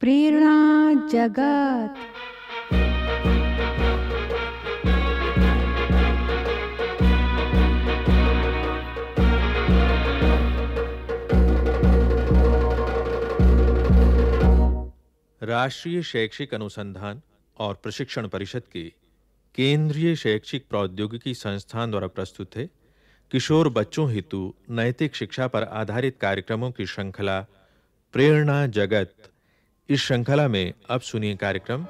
प्रेरणा जगत। राष्ट्रीय शैक्षिक अनुसंधान और प्रशिक्षण परिषद के केंद्रीय शैक्षिक प्रौद्योगिकी संस्थान द्वारा प्रस्तुत है किशोर बच्चों हेतु नैतिक शिक्षा पर आधारित कार्यक्रमों की श्रृंखला प्रेरणा जगत। इस श्रृंखला में अब सुनिए कार्यक्रम।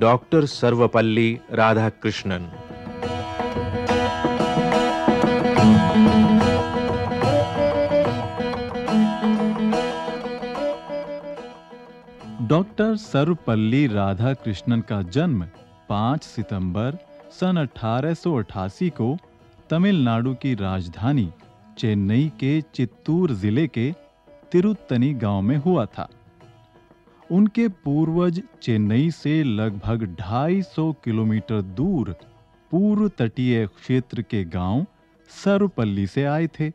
डॉक्टर सर्वपल्ली राधाकृष्णन। डॉक्टर सर्वपल्ली राधाकृष्णन का जन्म 5 सितंबर सन 1888 को तमिलनाडु की राजधानी चेन्नई के चित्तूर ज़िले के तिरुत्तनी गाँव में हुआ था। उनके पूर्वज चेन्नई से लगभग 250 किलोमीटर दूर पूर्व तटीय क्षेत्र के गाँव सरुपल्ली से आए थे।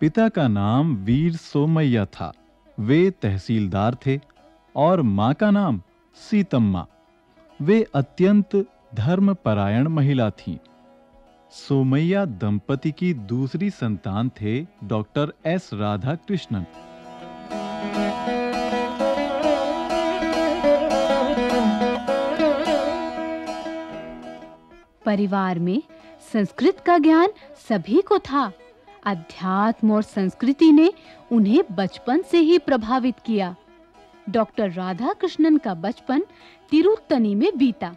पिता का नाम वीर सोमैया था। वे तहसीलदार थे और माँ का नाम सीतम्मा। वे अत्यंत धर्मपरायण महिला थीं। सोमैया दंपति की दूसरी संतान थे डॉक्टर एस राधा कृष्णन परिवार में संस्कृत का ज्ञान सभी को था। अध्यात्म और संस्कृति ने उन्हें बचपन से ही प्रभावित किया। डॉक्टर राधा कृष्णन का बचपन तिरुत्तनी में बीता।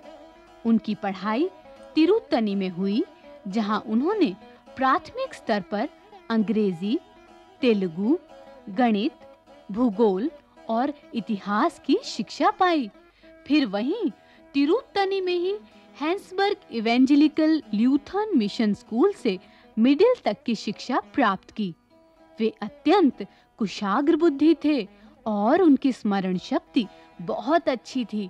उनकी पढ़ाई तिरुत्तनी में हुई, जहाँ उन्होंने प्राथमिक स्तर पर अंग्रेज़ी, तेलुगु, गणित, भूगोल और इतिहास की शिक्षा पाई। फिर वहीं तिरुत्तनी में ही Hermannsburg evangelical Lutheran mission school से मिडिल तक की शिक्षा प्राप्त की। वे अत्यंत कुशाग्र बुद्धि थे और उनकी स्मरण शक्ति बहुत अच्छी थी।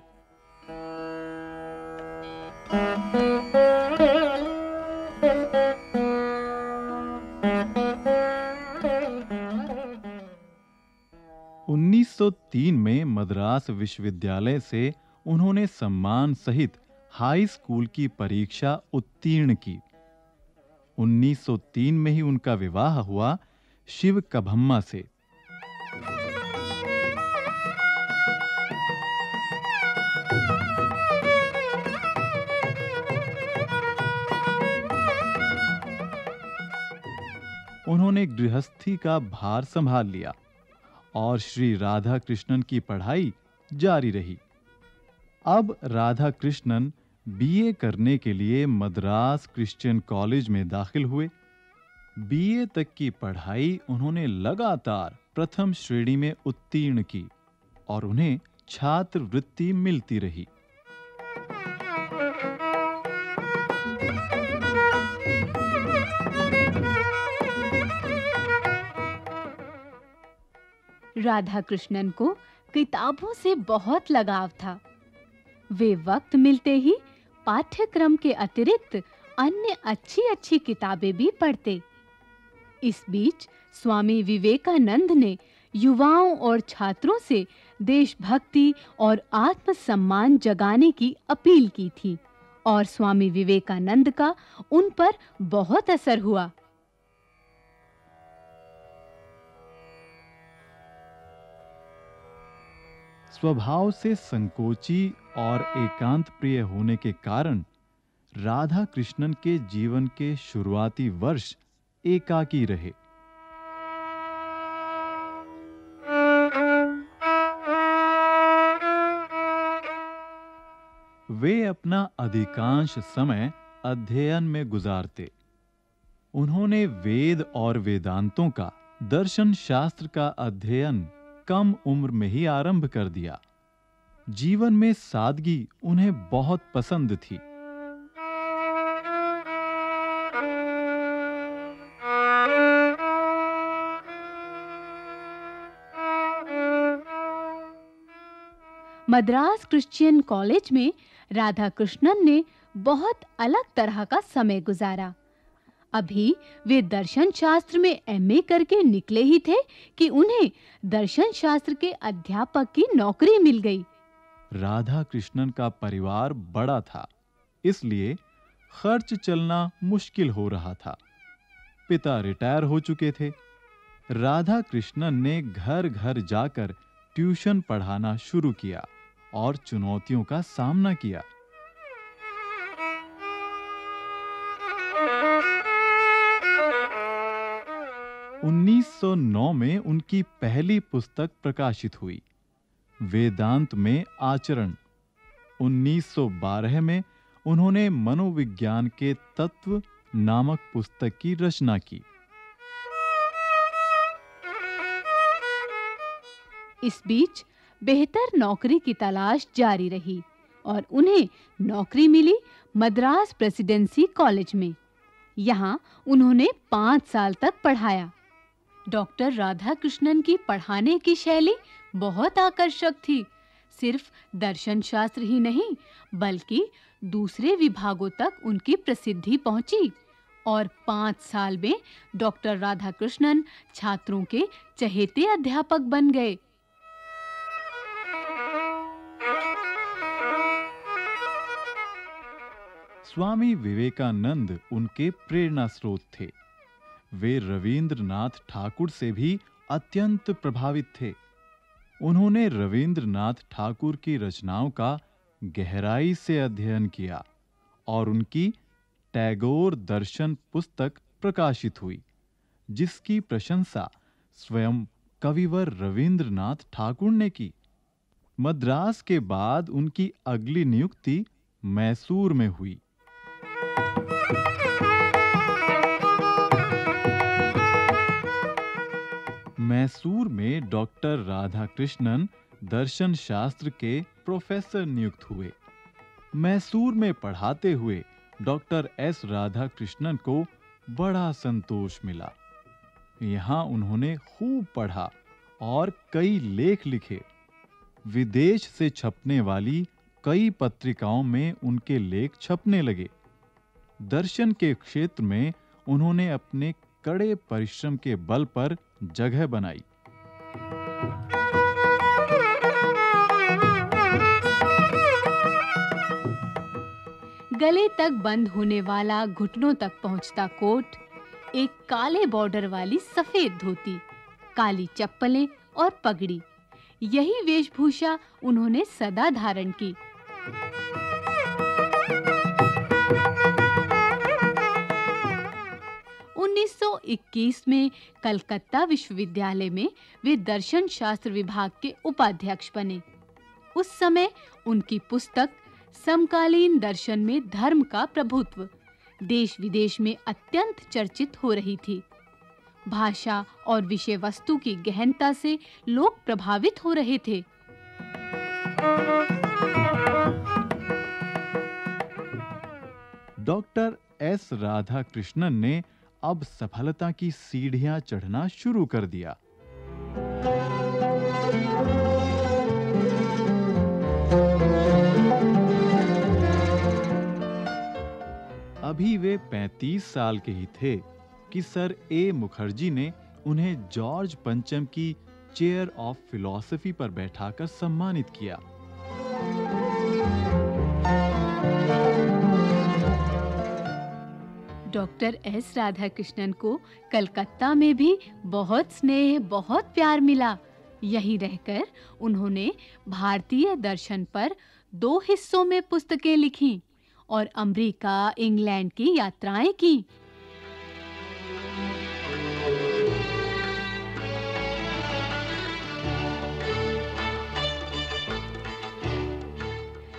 उन्नीस 1903 में मद्रास विश्वविद्यालय से उन्होंने सम्मान सहित हाई स्कूल की परीक्षा उत्तीर्ण की। 1903 में ही उनका विवाह हुआ शिव कभम्मा से। उन्होंने गृहस्थी का भार संभाल लिया और श्री राधा कृष्णन की पढ़ाई जारी रही। अब राधा कृष्णन बीए करने के लिए मद्रास क्रिश्चियन कॉलेज में दाखिल हुए। बीए तक की पढ़ाई उन्होंने लगातार प्रथम श्रेणी में उत्तीर्ण की और उन्हें छात्र वृत्ति मिलती रही। राधा कृष्णन को किताबों से बहुत लगाव था। वे वक्त मिलते ही पाठ्यक्रम के अतिरिक्त अन्य अच्छी-अच्छी किताबें भी पढ़ते। इस बीच स्वामी विवेकानंद ने युवाओं और छात्रों से देशभक्ति और आत्मसम्मान जगाने की अपील की थी और स्वामी विवेकानंद का उन पर बहुत असर हुआ। स्वभाव से संकोची और एकांत प्रिय होने के कारण राधा कृष्णन के जीवन के शुरुआती वर्ष एकाकी रहे। वे अपना अधिकांश समय अध्ययन में गुजारते। उन्होंने वेद और वेदांतों का, दर्शन शास्त्र का अध्ययन कम उम्र में ही आरंभ कर दिया। जीवन में सादगी उन्हें बहुत पसंद थी। मद्रास क्रिश्चियन कॉलेज में राधा कृष्णन ने बहुत अलग तरह का समय गुजारा। अभी वे दर्शन शास्त्र में एमए करके निकले ही थे कि उन्हें दर्शन शास्त्र के अध्यापक की नौकरी मिल गई। राधा कृष्णन का परिवार बड़ा था, इसलिए खर्च चलना मुश्किल हो रहा था। पिता रिटायर हो चुके थे। राधा कृष्णन ने घर-घर जाकर ट्यूशन पढ़ाना शुरू किया और चुनौतियों का सामना किया। 1909 में उनकी पहली पुस्तक प्रकाशित हुई, वेदांत में आचरण। 1912 में उन्होंने मनोविज्ञान के तत्व नामक पुस्तक की रचना की। इस बीच बेहतर नौकरी की तलाश जारी रही और उन्हें नौकरी मिली मद्रास प्रेसिडेंसी कॉलेज में। यहाँ उन्होंने पाँच साल तक पढ़ाया। डॉक्टर राधा कृष्णन की पढ़ाने की शैली बहुत आकर्षक थी। सिर्फ़ दर्शन शास्त्र ही नहीं, बल्कि दूसरे विभागों तक उनकी प्रसिद्धि पहुँची और पाँच साल में डॉक्टर राधा कृष्णन छात्रों के चहेते अध्यापक बन गए। स्वामी विवेकानंद उनके प्रेरणा स्रोत थे। वे रविंद्रनाथ ठाकुर से भी अत्यंत प्रभावित थे। उन्होंने रविंद्रनाथ ठाकुर की रचनाओं का गहराई से अध्ययन किया और उनकी टैगोर दर्शन पुस्तक प्रकाशित हुई, जिसकी प्रशंसा स्वयं कविवर रविंद्रनाथ ठाकुर ने की। मद्रास के बाद उनकी अगली नियुक्ति मैसूर में हुई। मैसूर में डॉक्टर राधाकृष्णन दर्शन शास्त्र के प्रोफेसर नियुक्त हुए। मैसूर में पढ़ाते हुए डॉक्टर एस राधाकृष्णन को बड़ा संतोष मिला। यहाँ उन्होंने खूब पढ़ा और कई लेख लिखे। विदेश से छपने वाली कई पत्रिकाओं में उनके लेख छपने लगे। दर्शन के क्षेत्र में उन्होंने अपने कड़े परिश्रम के बल पर जगह बनाई। गले तक बंद होने वाला घुटनों तक पहुँचता कोट, एक काले बॉर्डर वाली सफ़ेद धोती, काली चप्पलें और पगड़ी। यही वेशभूषा उन्होंने सदा धारण की। 1921 में कलकत्ता विश्वविद्यालय में वे दर्शन शास्त्र विभाग के उपाध्यक्ष बने। उस समय उनकी पुस्तक समकालीन दर्शन में धर्म का प्रभुत्व देश विदेश में अत्यंत चर्चित हो रही थी। भाषा और विषय वस्तु की गहनता से लोग प्रभावित हो रहे थे। डॉक्टर एस राधा कृष्णन ने अब सफलता की सीढ़ियाँ चढ़ना शुरू कर दिया। अभी वे 35 साल के ही थे कि सर ए मुखर्जी ने उन्हें जॉर्ज पंचम की चेयर ऑफ़ फिलॉसफी पर बैठाकर सम्मानित किया। डॉक्टर एस राधाकृष्णन को कलकत्ता में भी बहुत स्नेह, बहुत प्यार मिला। यहीं रहकर उन्होंने भारतीय दर्शन पर दो हिस्सों में पुस्तकें लिखी और अमेरिका, इंग्लैंड की यात्राएँ की।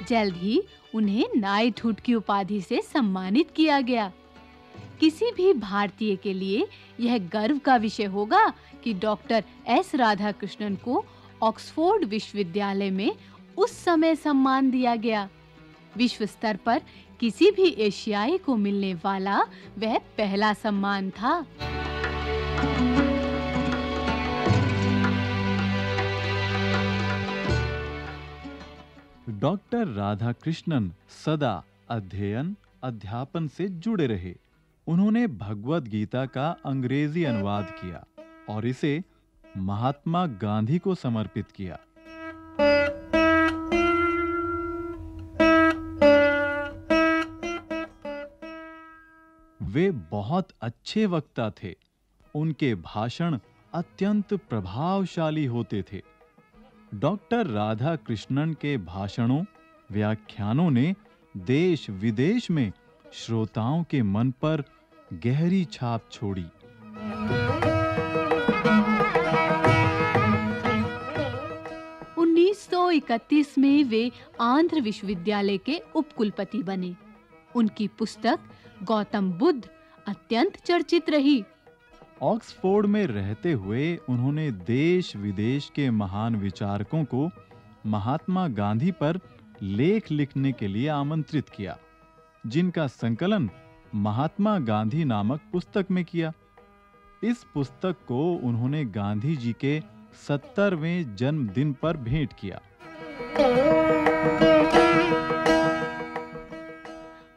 जल्द ही उन्हें नाइटहुड की उपाधि से सम्मानित किया गया। किसी भी भारतीय के लिए यह गर्व का विषय होगा कि डॉक्टर एस राधाकृष्णन को ऑक्सफोर्ड विश्वविद्यालय में उस समय सम्मान दिया गया। विश्व स्तर पर किसी भी एशियाई को मिलने वाला वह पहला सम्मान था। डॉक्टर राधाकृष्णन सदा अध्ययन, अध्यापन से जुड़े रहे। उन्होंने भगवत गीता का अंग्रेज़ी अनुवाद किया और इसे महात्मा गांधी को समर्पित किया। वे बहुत अच्छे वक्ता थे। उनके भाषण अत्यंत प्रभावशाली होते थे। डॉक्टर राधा कृष्णन के भाषणों, व्याख्यानों ने देश विदेश में श्रोताओं के मन पर गहरी छाप छोड़ी। 1931 में वे आंध्र विश्वविद्यालय के उपकुलपति बने। उनकी पुस्तक गौतम बुद्ध अत्यंत चर्चित रही। ऑक्सफोर्ड में रहते हुए उन्होंने देश विदेश के महान विचारकों को महात्मा गांधी पर लेख लिखने के लिए आमंत्रित किया जिनका संकलन महात्मा गांधी नामक पुस्तक में किया। इस पुस्तक को उन्होंने गांधी जी के सत्तरवें जन्मदिन पर भेंट किया।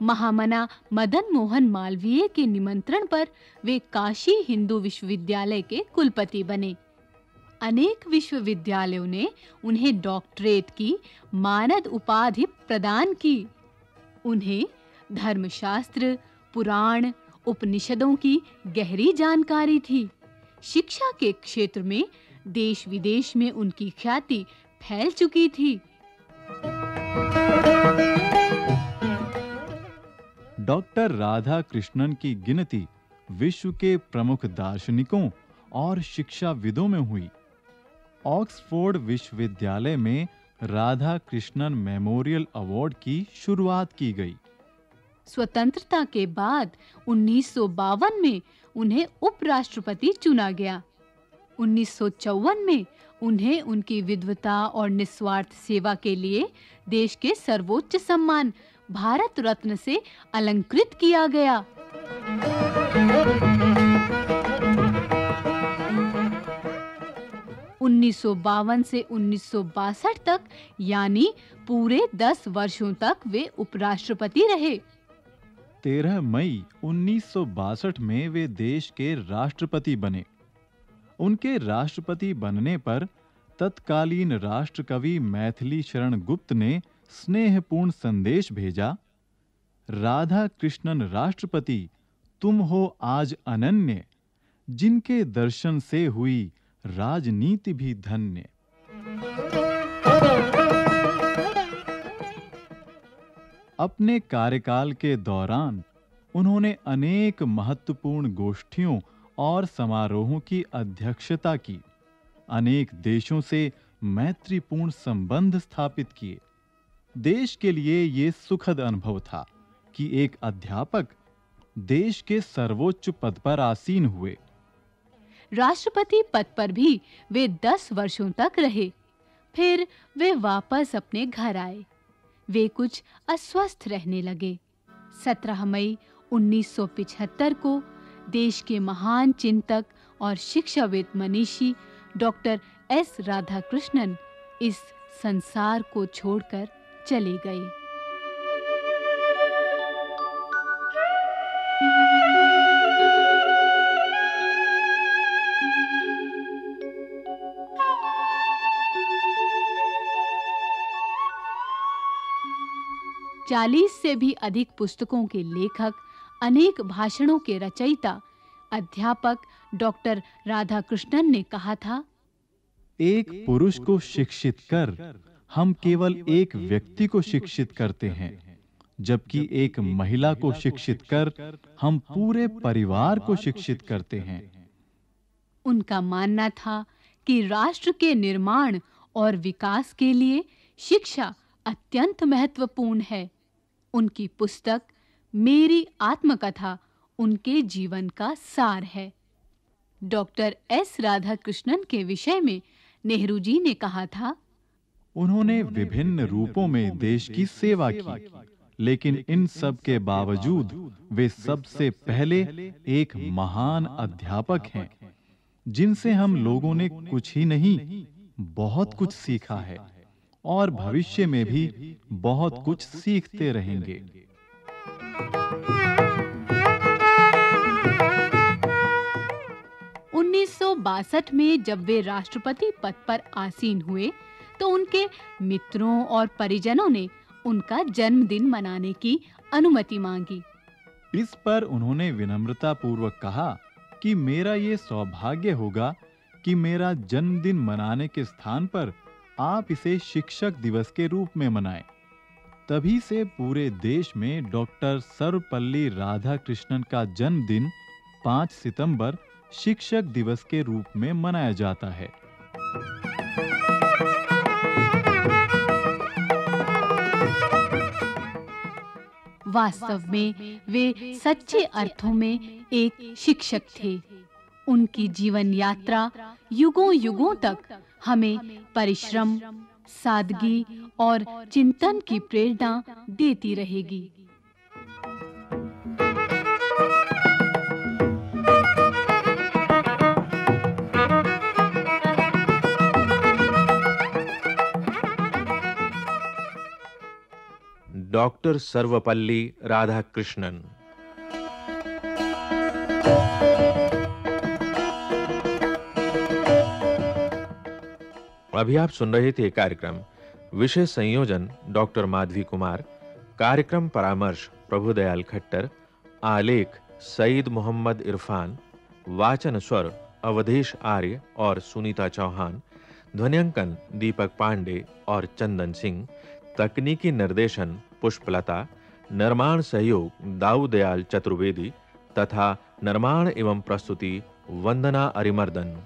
महामना मदन मोहन मालवीय के निमंत्रण पर वे काशी हिंदू विश्वविद्यालय के कुलपति बने। अनेक विश्वविद्यालयों ने उन्हें डॉक्टरेट की, मानद उपाधि प्रदान की। उन्हें धर्मशास्त्र पुराण, उपनिषदों की गहरी जानकारी थी। शिक्षा के क्षेत्र में देश विदेश में उनकी ख्याति फैल चुकी थी। डॉक्टर राधा कृष्णन की गिनती विश्व के प्रमुख दार्शनिकों और शिक्षाविदों में हुई। ऑक्सफोर्ड विश्वविद्यालय में राधा कृष्णन मेमोरियल अवार्ड की शुरुआत की गई। स्वतंत्रता के बाद 1952 में उन्हें उपराष्ट्रपति चुना गया। 1954 में उन्हें उनकी विद्वता और निस्वार्थ सेवा के लिए देश के सर्वोच्च सम्मान भारत रत्न से अलंकृत किया गया। उन्नीस सौ बावन से 1962 तक, यानी पूरे 10 वर्षों तक, वे उपराष्ट्रपति रहे। 13 मई 1962 में वे देश के राष्ट्रपति बने। उनके राष्ट्रपति बनने पर तत्कालीन राष्ट्रकवि मैथिली शरण गुप्त ने स्नेहपूर्ण संदेश भेजा राधा कृष्णन राष्ट्रपति तुम हो आज अनन्य, जिनके दर्शन से हुई राजनीति भी धन्य। अपने कार्यकाल के दौरान उन्होंने अनेक महत्वपूर्ण गोष्ठियों और समारोहों की अध्यक्षता की, अनेक देशों से मैत्रीपूर्ण संबंध स्थापित किए। देश के लिए यह सुखद अनुभव था कि एक अध्यापक देश के सर्वोच्च पद पर आसीन हुए। राष्ट्रपति पद पर भी वे 10 वर्षों तक रहे। फिर वे वापस अपने घर आए। वे कुछ अस्वस्थ रहने लगे। 17 मई 1975 को देश के महान चिंतक और शिक्षाविद मनीषी डॉक्टर एस राधाकृष्णन इस संसार को छोड़कर चले गए। चालीस से भी अधिक पुस्तकों के लेखक अनेक भाषणों के रचयिता अध्यापक डॉक्टर राधाकृष्णन ने कहा था एक पुरुष को शिक्षित कर हम केवल एक व्यक्ति को शिक्षित करते हैं जबकि एक महिला को शिक्षित कर हम पूरे परिवार को शिक्षित करते हैं। उनका मानना था कि राष्ट्र के निर्माण और विकास के लिए शिक्षा अत्यंत महत्वपूर्ण है। उनकी पुस्तक मेरी आत्मकथा, उनके जीवन का सार है। डॉक्टर एस राधाकृष्णन के विषय में नेहरू जी ने कहा था, उन्होंने विभिन्न रूपों में देश की सेवा की, लेकिन इन सब के बावजूद वे सबसे पहले एक महान अध्यापक हैं, जिनसे हम लोगों ने कुछ ही नहीं, बहुत कुछ सीखा है। और भविष्य में भी बहुत कुछ सीखते रहेंगे। उन्नीस सौ बासठ में जब वे राष्ट्रपति पद पर आसीन हुए तो उनके मित्रों और परिजनों ने उनका जन्मदिन मनाने की अनुमति मांगी। इस पर उन्होंने विनम्रता पूर्वक कहा कि मेरा ये सौभाग्य होगा कि मेरा जन्मदिन मनाने के स्थान पर आप इसे शिक्षक दिवस के रूप में मनाएँ। तभी से पूरे देश में डॉक्टर सर्वपल्ली राधाकृष्णन का जन्मदिन 5 सितंबर शिक्षक दिवस के रूप में मनाया जाता है। वास्तव में वे सच्चे अर्थों में एक शिक्षक थे। उनकी जीवन यात्रा युगों-युगों तक हमें परिश्रम, सादगी और चिंतन की प्रेरणा देती रहेगी। डॉक्टर सर्वपल्ली राधाकृष्णन अभी आप सुन रहे थे कार्यक्रम। विषय संयोजन, डॉक्टर माधवी कुमार। कार्यक्रम परामर्श, प्रभुदयाल खट्टर। आलेख, सईद मोहम्मद इरफान। वाचन स्वर, अवधेश आर्य और सुनीता चौहान। ध्वनियांकन, दीपक पांडे और चंदन सिंह। तकनीकी निर्देशन, पुष्पलता। निर्माण सहयोग, दाऊदयाल चतुर्वेदी। तथा निर्माण एवं प्रस्तुति, वंदना अरिमर्दन।